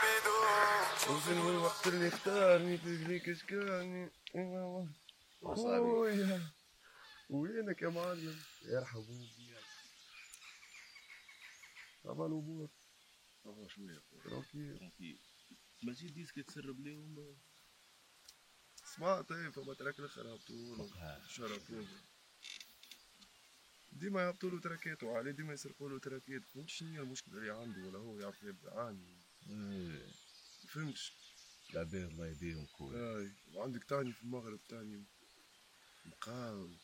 في دوم وصل الوقت اللي اختارني تجريك اشكالني خويا وينك يا معلم؟ يرحبوا بيا طبعا الأمور. طبعا ترانكيل ترانكيل ماشي ديسك تسرب ليهم اسمع طيب فما تراك الآخر هبطوا له شرفوه ديما يهبطوا له وعليه ديما يسرقوا له فهمت شنو هي المشكلة؟ اللي عنده ولا هو يعرف يعاني إيه. فهمتش. العباد الله يهديهم خويا أي. وعندك تاني في المغرب تاني مقاوم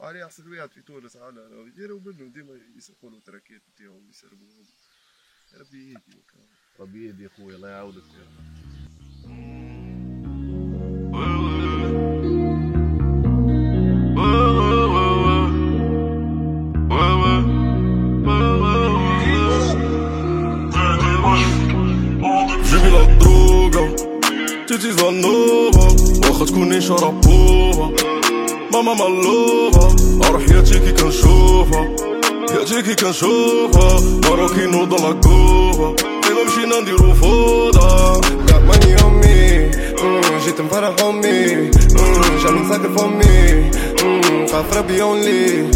عليه أحسن واحد في تونس على يديروا منه ديما يسرقوا له تراكات نتاعهم يسربوهم ربي يهدي. ربي يهدي خويا الله يعاودك لا الدروغة تيتي زنوبة واخا تكوني شربوها. ماما ملوبة أروح حياتي كي كنشوفها حياتي كي كنشوفها ماروكي نوض لاكوبا ديما مشينا نديرو فوضى got money on me جيت مفرغ أمي. جامي نسكر فمي. خاف ربي اونلي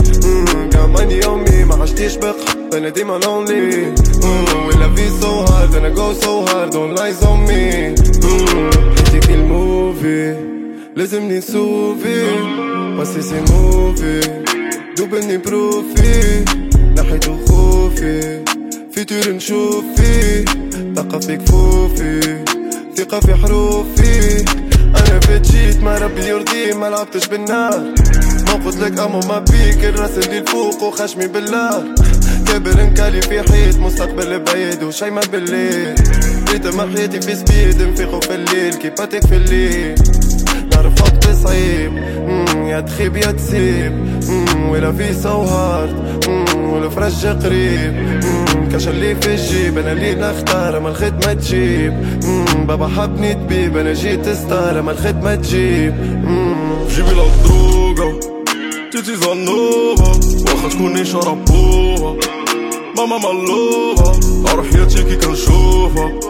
got money on me ما عشتيش بقى أنا ديما lonely و life so hard أنا go so hard all eyes on me حياتي كي ال movie لازمني نسوفي passé c'est mauvais دوبني profit نحيت خوفي futur نشوف فيه ثقة في كفوفي ثقة في حروفي أنا فيت جيت ما ربي يرضيه ما لعبتش بالنار. ما قلت لك اما ما بيك الرأس اللي الفوق وخشمي بالله كابر نكالي في حيط مستقبل بعيد وشي ما بالليل. ريتم حياتي في سبيد نفيقو في الليل. كيباتك في الليل. نعرف وقت صعيب يا تخيب يا تسيب. ولا في سو هارد. مم، ولا فرج قريب. كاش اللي في الجيب أنا اللي نختار ما الخدمة تجيب بابا حبني طبيب أنا جيت ستار ما الخدمة تجيب جيبي لا تيتي زنوبة واخا تكوني شربوها ماما ملوبة أروح حياتي كي كنشوفها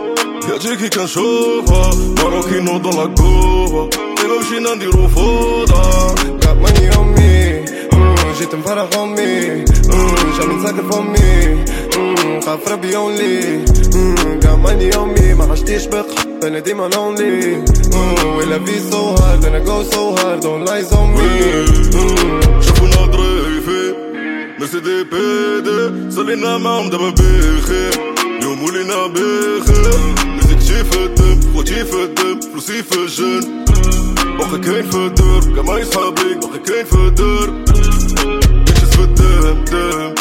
حياتي كي كنشوفها ماروكي نوض لاكوبا ديما مشينا نديرو فوضى got money on me. جيت مفرغ امي جامي نسكر فمي خاف ربي اونلي mm, got money on me. ما عشتيش بقى أنا ديما لونلي ولا في سو هارد أنا جو سو هارد اون لايز اون مي بي دي صلينا معاهم دابا بخير. اليوم ولينا بخير. مزيكتي في الدم خوتي في الدم فلوسي في الجن. باقي كاين في الدار كما صحابي باقي كاين في الدار بيتشز في الدم دم.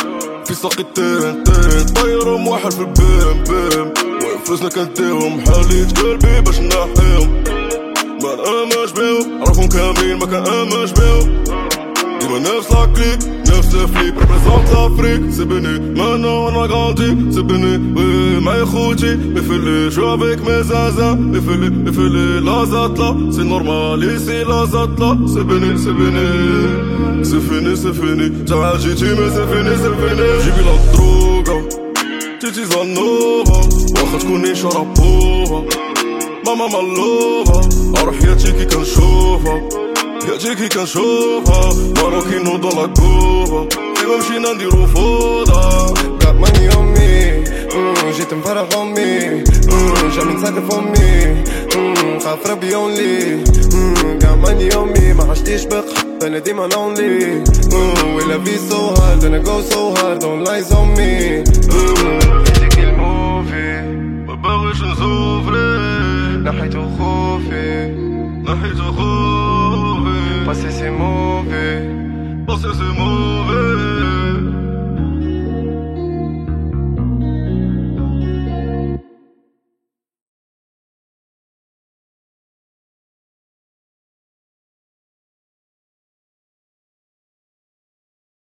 في ساقي التين تين طايرهم واحد في البيم بيم وين فلوسنا كنديهم حاليت قلبي باش نحيهم. ما نامنش بيهم عرفهم كاملين ما كنامنش بيهم ديما نفس لاكليك نفس الفليب ريبريزونت لافريك سيبني مانو أنا غاندي سيبني وي معايا خوتي مفلي جو افيك مي زازا مفلي مفلي لا زاتلا سي نورمال ايسي لا زاتلا سيبني سيبني سيفيني سيفيني تعال جيتي ما سيفيني سيفيني جيبي لا الدروغة تيتي زنوبة واخا تكوني شربوها ماما ملوبة أروح حياتي كي كنشوفها حياتي كي كنشوفها ماروكي نوض لاكوبا ديما مشينا نديرو فوضى got money on me جيت مفرغ امي جامي نسكر فمي خاف ربي اونلي got money on me ما عشتيش بقى أنا ديما لونلي ولا في سو هارد أنا جو سو هارد اون لايز اون مي move, você se move.